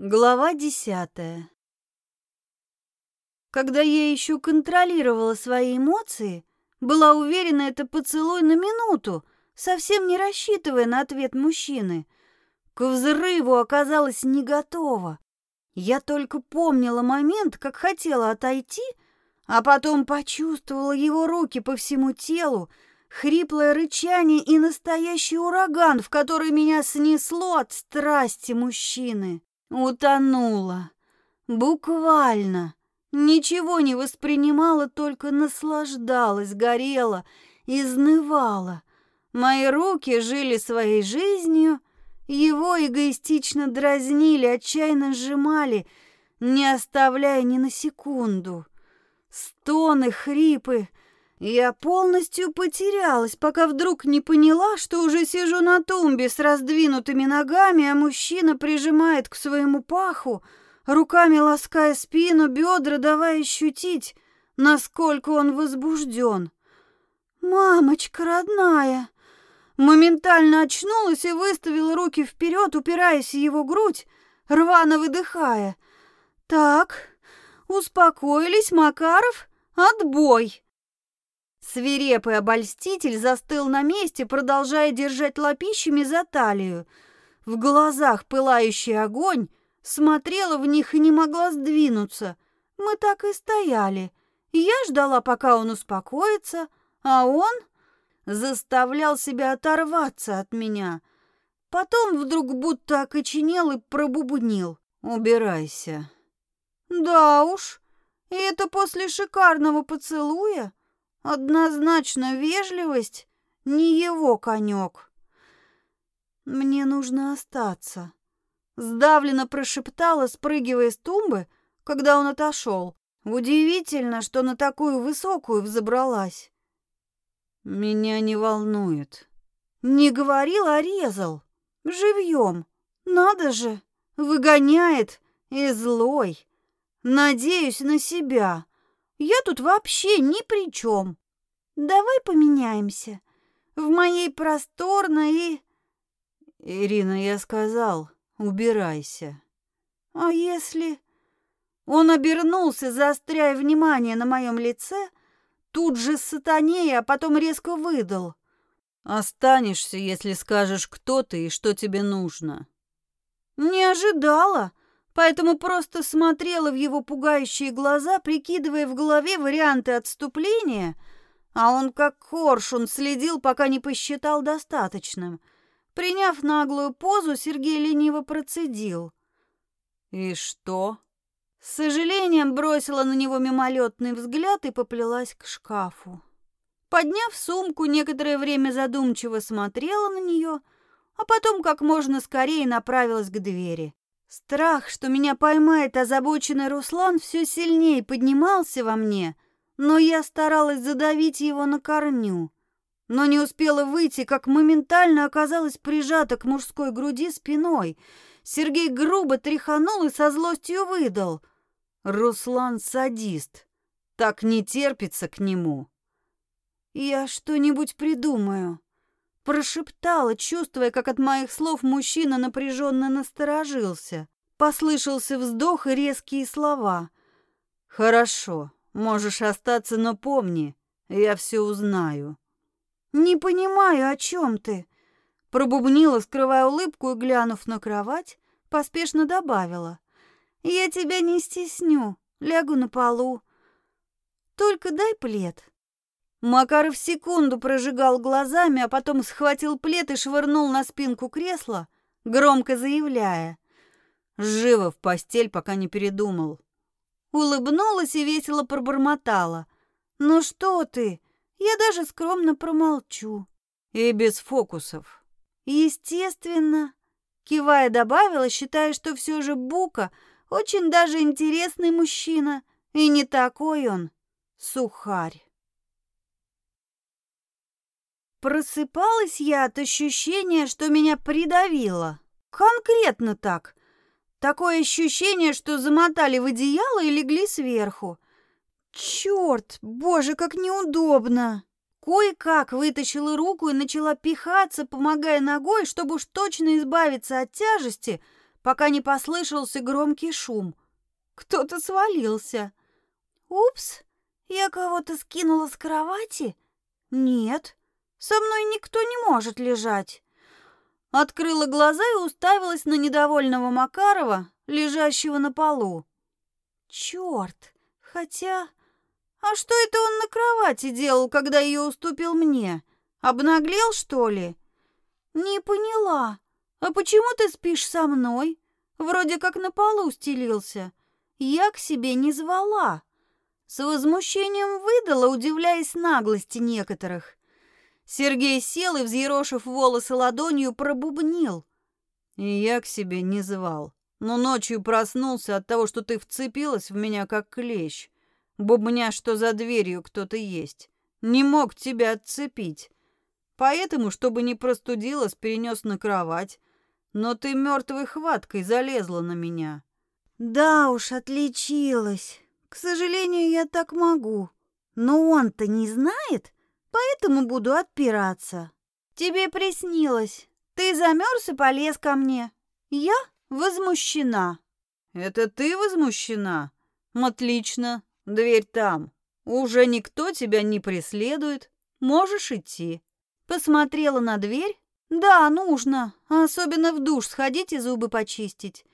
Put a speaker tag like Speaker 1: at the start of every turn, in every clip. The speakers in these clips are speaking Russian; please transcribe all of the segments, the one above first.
Speaker 1: Глава десятая. Когда я еще контролировала свои эмоции, была уверена, это поцелуй на минуту, совсем не рассчитывая на ответ мужчины. К взрыву оказалась не готова. Я только помнила момент, как хотела отойти, а потом почувствовала его руки по всему телу, хриплое рычание и настоящий ураган, в который меня снесло от страсти мужчины. Утонула. Буквально. Ничего не воспринимала, только наслаждалась, горела, изнывала. Мои руки жили своей жизнью, его эгоистично дразнили, отчаянно сжимали, не оставляя ни на секунду. Стоны, хрипы. Я полностью потерялась, пока вдруг не поняла, что уже сижу на тумбе с раздвинутыми ногами, а мужчина прижимает к своему паху, руками лаская спину, бедра, давая ощутить, насколько он возбужден. «Мамочка родная!» Моментально очнулась и выставила руки вперед, упираясь в его грудь, рвано выдыхая. «Так, успокоились, Макаров, отбой!» Свирепый обольститель застыл на месте, продолжая держать лапищами за талию. В глазах пылающий огонь, смотрела в них и не могла сдвинуться. Мы так и стояли. Я ждала, пока он успокоится, а он заставлял себя оторваться от меня. Потом вдруг будто окоченел и пробубнил. «Убирайся». «Да уж, и это после шикарного поцелуя?» Однозначно вежливость не его конек. Мне нужно остаться. Сдавленно прошептала, спрыгивая с тумбы, когда он отошел. Удивительно, что на такую высокую взобралась. Меня не волнует. Не говорил, а резал. Живьем. Надо же. Выгоняет и злой. Надеюсь на себя. Я тут вообще ни при чем. Давай поменяемся. В моей просторной и... Ирина, я сказал, убирайся. А если... Он обернулся, заостряя внимание на моем лице, тут же сатанея, а потом резко выдал. Останешься, если скажешь, кто ты и что тебе нужно. Не ожидала поэтому просто смотрела в его пугающие глаза, прикидывая в голове варианты отступления, а он как коршун следил, пока не посчитал достаточным. Приняв наглую позу, Сергей лениво процедил. «И что?» С сожалением бросила на него мимолетный взгляд и поплелась к шкафу. Подняв сумку, некоторое время задумчиво смотрела на нее, а потом как можно скорее направилась к двери. Страх, что меня поймает озабоченный Руслан, все сильнее поднимался во мне, но я старалась задавить его на корню. Но не успела выйти, как моментально оказалась прижата к мужской груди спиной. Сергей грубо тряханул и со злостью выдал. «Руслан садист. Так не терпится к нему». «Я что-нибудь придумаю», Прошептала, чувствуя, как от моих слов мужчина напряженно насторожился. Послышался вздох и резкие слова. «Хорошо, можешь остаться, но помни, я все узнаю». «Не понимаю, о чем ты?» Пробубнила, скрывая улыбку и, глянув на кровать, поспешно добавила. «Я тебя не стесню, лягу на полу. Только дай плед». Макаров секунду прожигал глазами, а потом схватил плед и швырнул на спинку кресла, громко заявляя. «Живо в постель, пока не передумал». Улыбнулась и весело пробормотала. «Ну что ты? Я даже скромно промолчу». «И без фокусов». «Естественно». Кивая добавила, считая, что все же Бука очень даже интересный мужчина, и не такой он сухарь. Просыпалась я от ощущения, что меня придавило. Конкретно так. Такое ощущение, что замотали в одеяло и легли сверху. Черт, боже, как неудобно. Кое-как вытащила руку и начала пихаться, помогая ногой, чтобы уж точно избавиться от тяжести, пока не послышался громкий шум. Кто-то свалился. Упс, я кого-то скинула с кровати? Нет, со мной никто не может лежать. Открыла глаза и уставилась на недовольного Макарова, лежащего на полу. Черт, хотя... А что это он на кровати делал, когда ее уступил мне? Обнаглел, что ли? Не поняла. А почему ты спишь со мной? Вроде как на полу стелился. Я к себе не звала. С возмущением выдала, удивляясь наглости некоторых. Сергей сел и, взъерошив волосы ладонью, пробубнил.
Speaker 2: И я к себе не звал. Но ночью проснулся от того, что ты вцепилась в меня, как клещ. Бубня, что за дверью кто-то есть. Не мог тебя отцепить. Поэтому, чтобы не простудилась, перенес на кровать. Но ты мертвой хваткой залезла на меня.
Speaker 1: Да уж, отличилась. К сожалению, я так могу. Но он-то не знает, поэтому буду отпираться. Тебе приснилось. Ты замерз и полез ко мне. Я возмущена.
Speaker 2: Это ты возмущена? Отлично. Дверь там. Уже никто тебя не преследует. Можешь идти.
Speaker 1: Посмотрела на дверь. Да, нужно. Особенно в душ сходить и зубы почистить.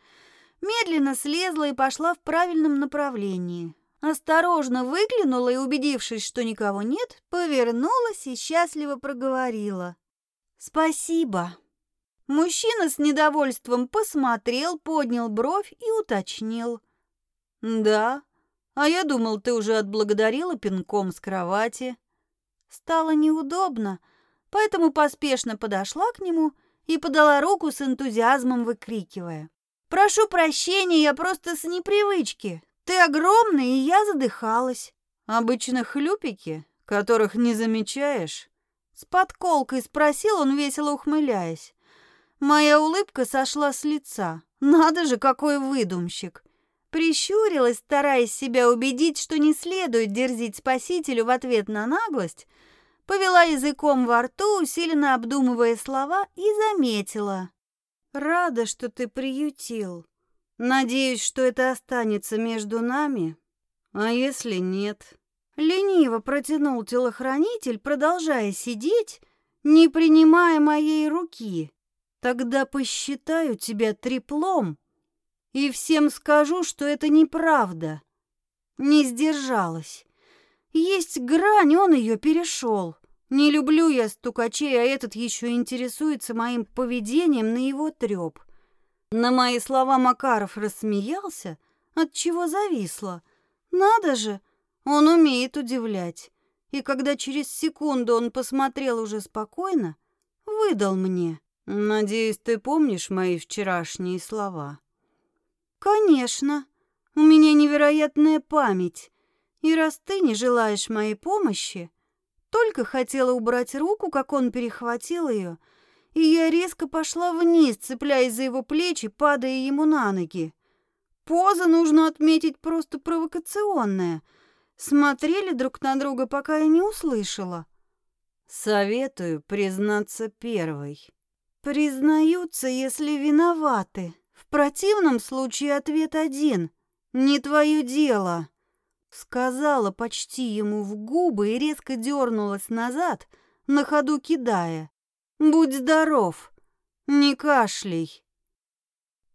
Speaker 1: Медленно слезла и пошла в правильном направлении. Осторожно выглянула и, убедившись, что никого нет, повернулась и счастливо проговорила. «Спасибо». Мужчина с недовольством посмотрел, поднял бровь и уточнил.
Speaker 2: «Да, а я думал, ты уже отблагодарила пинком с кровати».
Speaker 1: Стало неудобно, поэтому поспешно подошла к нему и подала руку с энтузиазмом, выкрикивая. «Прошу прощения, я просто с непривычки. Ты огромный, и я задыхалась».
Speaker 2: «Обычно хлюпики, которых не замечаешь?»
Speaker 1: С подколкой спросил он, весело ухмыляясь. Моя улыбка сошла с лица. Надо же, какой выдумщик. Прищурилась, стараясь себя убедить, что не следует дерзить спасителю в ответ на наглость, повела языком во рту, усиленно обдумывая слова, и заметила. «Рада, что ты приютил. Надеюсь, что это останется между нами.
Speaker 2: А если нет?»
Speaker 1: Лениво протянул телохранитель, продолжая сидеть, не принимая моей руки. «Тогда посчитаю тебя треплом и всем скажу, что это неправда». Не сдержалась. Есть грань, он ее перешел. Не люблю я стукачей, а этот еще интересуется моим поведением на его треп. На мои слова Макаров рассмеялся, от чего зависло. Надо же, он умеет удивлять. И когда через секунду он посмотрел уже спокойно, выдал мне.
Speaker 2: «Надеюсь, ты помнишь мои вчерашние слова?»
Speaker 1: «Конечно. У меня невероятная память. И раз ты не желаешь моей помощи, только хотела убрать руку, как он перехватил ее, и я резко пошла вниз, цепляясь за его плечи, падая ему на ноги. Поза, нужно отметить, просто провокационная. Смотрели друг на друга, пока я не услышала.
Speaker 2: Советую признаться первой.
Speaker 1: Признаются, если виноваты. В противном случае ответ один. Не твое дело. Сказала почти ему в губы и резко дернулась назад, на ходу кидая. «Будь здоров! Не кашляй!»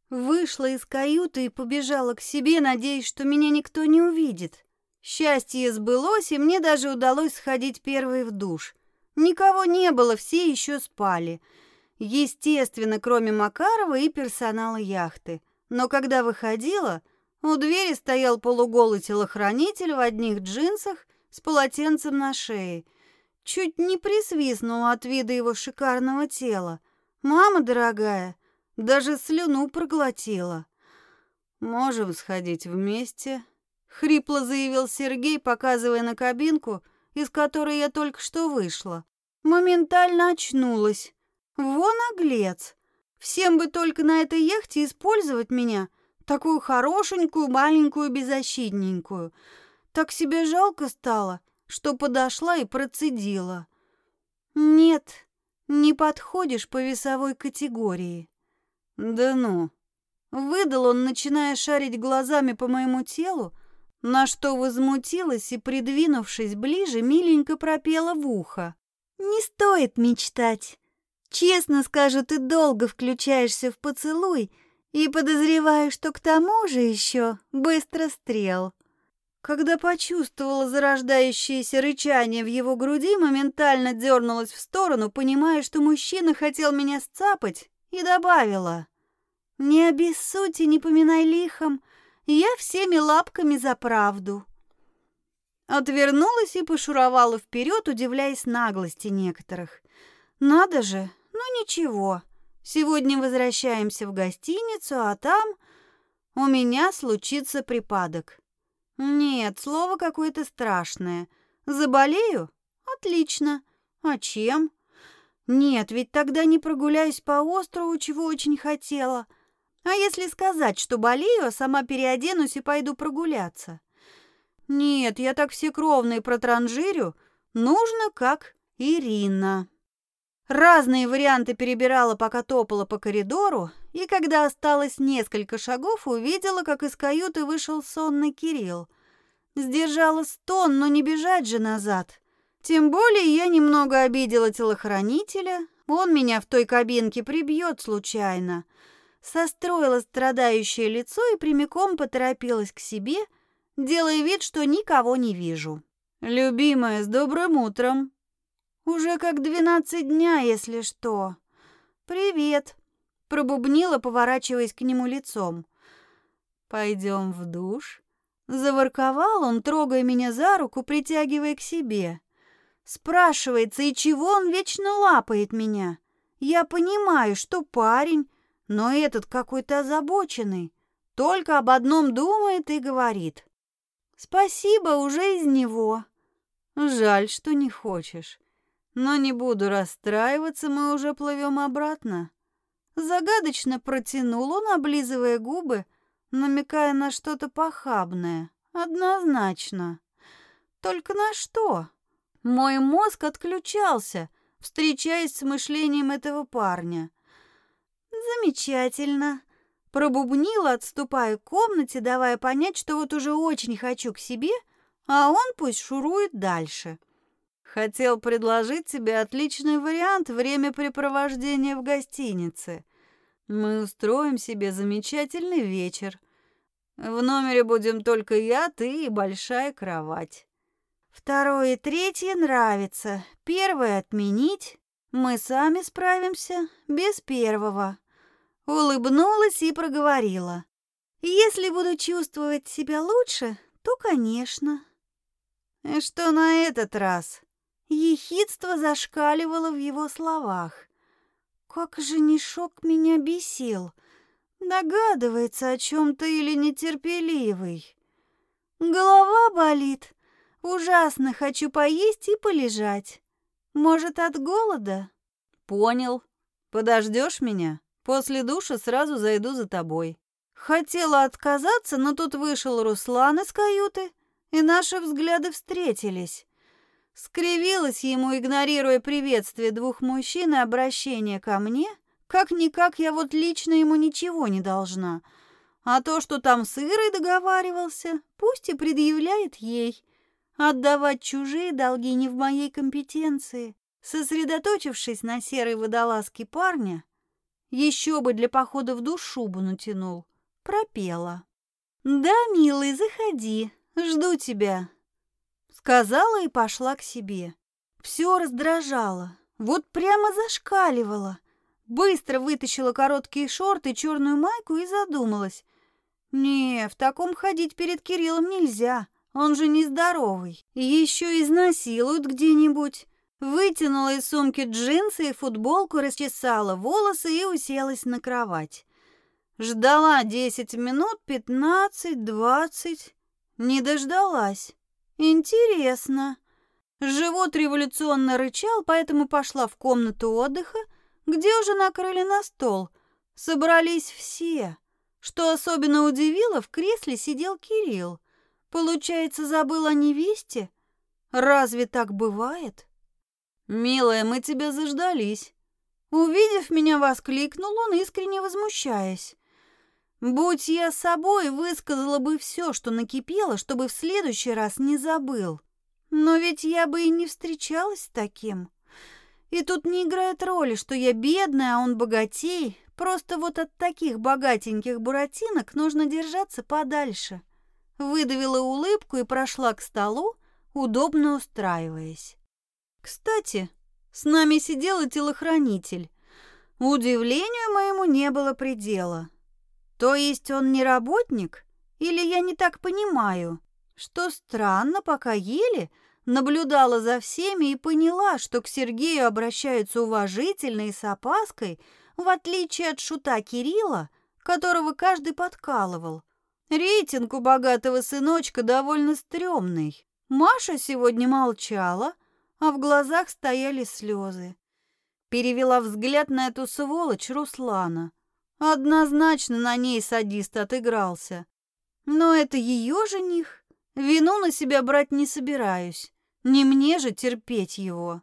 Speaker 1: Вышла из каюты и побежала к себе, надеясь, что меня никто не увидит. Счастье сбылось, и мне даже удалось сходить первой в душ. Никого не было, все еще спали. Естественно, кроме Макарова и персонала яхты. Но когда выходила, у двери стоял полуголый телохранитель в одних джинсах с полотенцем на шее. Чуть не присвистнул от вида его шикарного тела. «Мама дорогая, даже слюну проглотила».
Speaker 2: «Можем сходить вместе», —
Speaker 1: хрипло заявил Сергей, показывая на кабинку, из которой я только что вышла. Моментально очнулась. Вон оглец. Всем бы только на этой яхте использовать меня — Такую хорошенькую, маленькую, беззащитненькую. Так себе жалко стало, что подошла и процедила. Нет, не подходишь по весовой категории.
Speaker 2: Да ну,
Speaker 1: Выдал он, начиная шарить глазами по моему телу, на что возмутилась и, придвинувшись ближе, миленько пропела в ухо. «Не стоит мечтать. Честно скажу, ты долго включаешься в поцелуй и подозреваю, что к тому же еще быстро стрел». Когда почувствовала зарождающееся рычание в его груди, моментально дернулась в сторону, понимая, что мужчина хотел меня сцапать, и добавила. «Не обессудь не поминай лихом, я всеми лапками за правду». Отвернулась и пошуровала вперед, удивляясь наглости некоторых. «Надо же, ну ничего, сегодня возвращаемся в гостиницу, а там у меня случится припадок». Нет, слово какое-то страшное. Заболею? Отлично. А чем? Нет, ведь тогда не прогуляюсь по острову, чего очень хотела. А если сказать, что болею, а сама переоденусь и пойду прогуляться? Нет, я так все кровные протранжирю. Нужно как Ирина. Разные варианты перебирала, пока топала по коридору, и когда осталось несколько шагов, увидела, как из каюты вышел сонный Кирилл. Сдержала стон, но не бежать же назад. Тем более я немного обидела телохранителя, он меня в той кабинке прибьет случайно. Состроила страдающее лицо и прямиком поторопилась к себе, делая вид, что никого не вижу. «Любимая, с добрым утром!» Уже как двенадцать дня, если что. Привет, пробубнила, поворачиваясь к нему лицом. Пойдем в душ. Заворковал он, трогая меня за руку, притягивая к себе. Спрашивается, и чего он вечно лапает меня? Я понимаю, что парень, но этот какой-то озабоченный. Только об одном думает и говорит. Спасибо уже из него. Жаль, что не хочешь. Но не буду расстраиваться, мы уже плывем обратно. Загадочно протянул он, облизывая губы, намекая на что-то похабное. Однозначно. Только на что? Мой мозг отключался, встречаясь с мышлением этого парня. Замечательно. Пробубнила, отступая к комнате, давая понять, что вот уже очень хочу к себе, а он пусть шурует дальше. Хотел предложить тебе отличный вариант времяпрепровождения в гостинице. Мы устроим себе замечательный вечер. В номере будем только я, ты и большая кровать. Второе и третье нравится. Первое отменить. Мы сами справимся без первого. Улыбнулась и проговорила. Если буду чувствовать себя лучше, то, конечно. И что на этот раз? Ехидство зашкаливало в его словах. Как женишок меня бесил. Догадывается о чем-то или нетерпеливый. Голова болит. Ужасно хочу поесть и полежать. Может, от голода? Понял. Подождешь меня? После душа сразу зайду за тобой. Хотела отказаться, но тут вышел Руслан из каюты, и наши взгляды встретились. Скривилась ему, игнорируя приветствие двух мужчин и обращение ко мне. Как-никак я вот лично ему ничего не должна. А то, что там с Ирой договаривался, пусть и предъявляет ей. Отдавать чужие долги не в моей компетенции. Сосредоточившись на серой водолазке парня, еще бы для похода в душ шубу натянул, пропела. «Да, милый, заходи, жду тебя». Сказала и пошла к себе. Все раздражало, вот прямо зашкаливало. Быстро вытащила короткие шорты, черную майку и задумалась. Не, в таком ходить перед Кириллом нельзя, он же нездоровый. Еще изнасилуют где-нибудь. Вытянула из сумки джинсы и футболку, расчесала волосы и уселась на кровать. Ждала десять минут, пятнадцать, двадцать. Не дождалась. Интересно. Живот революционно рычал, поэтому пошла в комнату отдыха, где уже накрыли на стол. Собрались все. Что особенно удивило, в кресле сидел Кирилл. Получается, забыл о невесте? Разве так бывает? «Милая, мы тебя заждались». Увидев меня, воскликнул он, искренне возмущаясь. Будь я собой, высказала бы все, что накипело, чтобы в следующий раз не забыл. Но ведь я бы и не встречалась с таким. И тут не играет роли, что я бедная, а он богатей. Просто вот от таких богатеньких буратинок нужно держаться подальше. Выдавила улыбку и прошла к столу, удобно устраиваясь. Кстати, с нами сидел и телохранитель. Удивлению моему не было предела. То есть он не работник? Или я не так понимаю? Что странно, пока ели, наблюдала за всеми и поняла, что к Сергею обращаются уважительно и с опаской, в отличие от шута Кирилла, которого каждый подкалывал. Рейтинг у богатого сыночка довольно стрёмный. Маша сегодня молчала, а в глазах стояли слезы. Перевела взгляд на эту сволочь Руслана. Однозначно на ней садист отыгрался. Но это ее жених. Вину на себя брать не собираюсь. Не мне же терпеть его.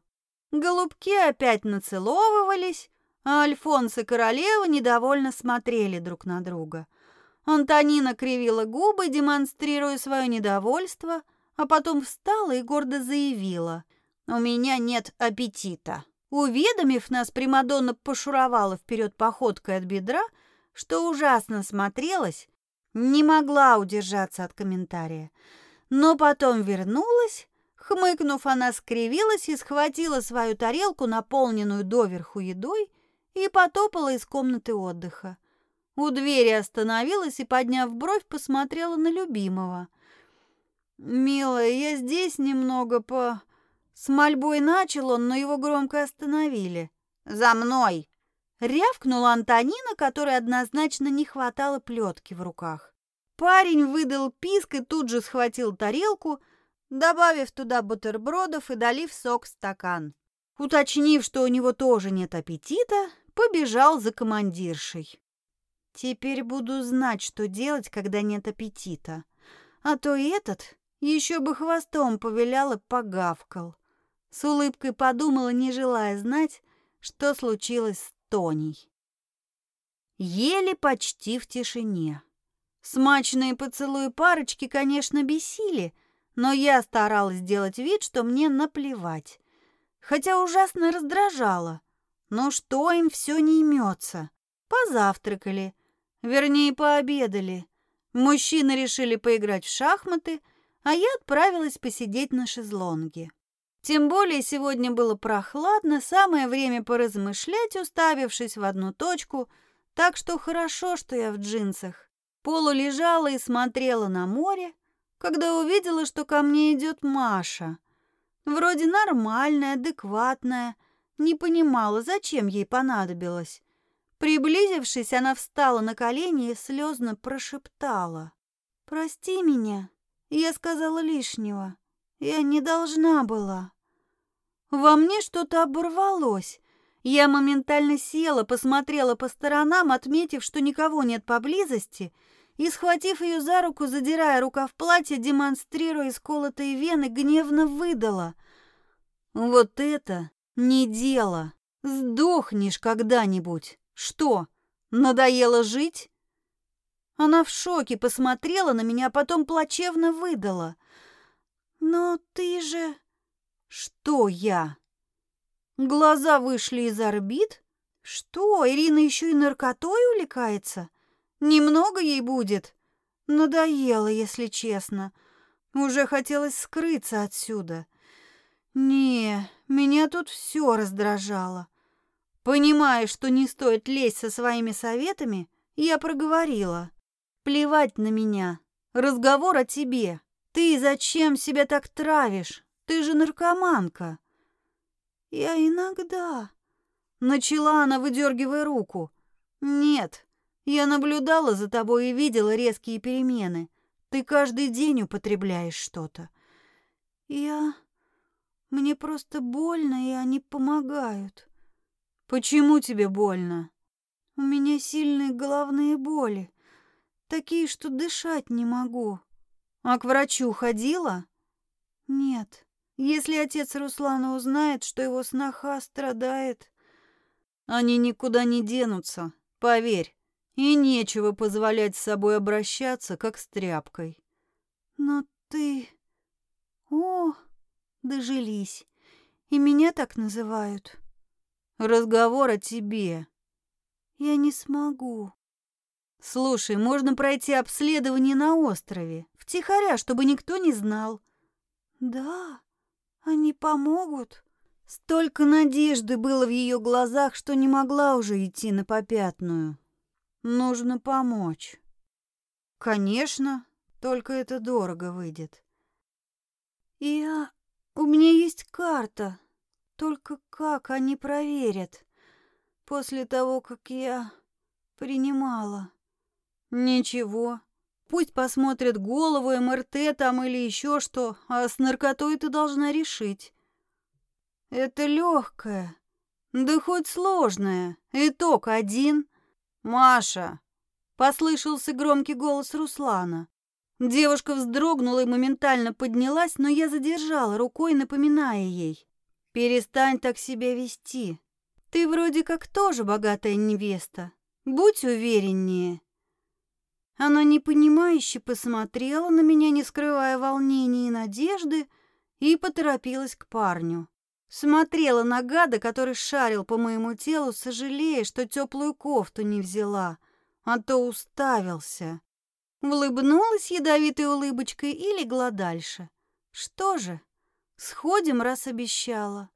Speaker 1: Голубки опять нацеловывались, а Альфонс и королева недовольно смотрели друг на друга. Антонина кривила губы, демонстрируя свое недовольство, а потом встала и гордо заявила «У меня нет аппетита». Уведомив нас, Примадонна пошуровала вперед походкой от бедра, что ужасно смотрелось, не могла удержаться от комментария. Но потом вернулась, хмыкнув, она скривилась и схватила свою тарелку, наполненную доверху едой, и потопала из комнаты отдыха. У двери остановилась и, подняв бровь, посмотрела на любимого. «Милая, я здесь немного по...» С мольбой начал он, но его громко остановили. «За мной!» Рявкнула Антонина, которой однозначно не хватало плетки в руках. Парень выдал писк и тут же схватил тарелку, добавив туда бутербродов и долив сок в стакан. Уточнив, что у него тоже нет аппетита, побежал за командиршей. Теперь буду знать, что делать, когда нет аппетита. А то этот еще бы хвостом повилял и погавкал. С улыбкой подумала, не желая знать, что случилось с Тоней. Ели почти в тишине. Смачные поцелуи парочки, конечно, бесили, но я старалась сделать вид, что мне наплевать. Хотя ужасно раздражало. Но что им все не имется? Позавтракали, вернее, пообедали. Мужчины решили поиграть в шахматы, а я отправилась посидеть на шезлонге. Тем более сегодня было прохладно, самое время поразмышлять, уставившись в одну точку, так что хорошо, что я в джинсах. Полу лежала и смотрела на море, когда увидела, что ко мне идет Маша. Вроде нормальная, адекватная, не понимала, зачем ей понадобилось. Приблизившись, она встала на колени и слезно прошептала. «Прости меня, я сказала лишнего. Я не должна была». Во мне что-то оборвалось. Я моментально села, посмотрела по сторонам, отметив, что никого нет поблизости, и, схватив ее за руку, задирая рукав платья, демонстрируя сколотые вены, гневно выдала. «Вот это не дело! Сдохнешь когда-нибудь! Что, надоело жить?» Она в шоке посмотрела на меня, а потом плачевно выдала. «Но ты же...» Что я? Глаза вышли из орбит? Что, Ирина еще и наркотой увлекается? Немного ей будет? Надоело, если честно. Уже хотелось скрыться отсюда. Не, меня тут все раздражало. Понимая, что не стоит лезть со своими советами, я проговорила. Плевать на меня. Разговор о тебе. Ты зачем себя так травишь? Ты же наркоманка. Я иногда... Начала она, выдергивая руку. Нет, я наблюдала за тобой и видела резкие перемены. Ты каждый день употребляешь что-то. Я... Мне просто больно, и они помогают. Почему тебе больно? У меня сильные головные боли. Такие, что дышать не могу. А к врачу ходила? Нет. Если отец Руслана узнает, что его сноха страдает... Они никуда не денутся, поверь.
Speaker 2: И нечего позволять с собой обращаться, как с тряпкой.
Speaker 1: Но ты... О, дожились. И меня так называют.
Speaker 2: Разговор о тебе.
Speaker 1: Я не смогу.
Speaker 2: Слушай, можно пройти обследование на острове, втихаря, чтобы никто не знал.
Speaker 1: Да, они помогут.
Speaker 2: Столько надежды было в ее глазах, что не могла уже идти на попятную. Нужно помочь. Конечно, только это дорого выйдет.
Speaker 1: Я... У меня есть карта. Только как они проверят? После того, как я принимала.
Speaker 2: Ничего. Пусть посмотрят голову, МРТ там или еще что, а с наркотой ты должна решить. Это легкое. Да хоть сложное. Итог один. Маша. Послышался громкий голос Руслана. Девушка вздрогнула и моментально поднялась, но я задержала рукой, напоминая ей. «Перестань так себя вести. Ты вроде как тоже богатая невеста. Будь увереннее». Она непонимающе посмотрела на меня, не скрывая волнения и надежды, и поторопилась к парню. Смотрела на гада, который шарил по моему телу, сожалея, что теплую кофту не взяла, а то уставился. Улыбнулась ядовитой улыбочкой и легла дальше. Что же, сходим, раз обещала.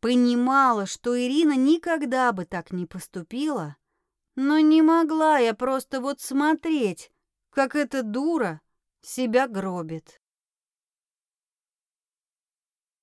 Speaker 2: Понимала, что Ирина никогда бы так не поступила, но не могла я просто вот смотреть, как эта дура себя гробит.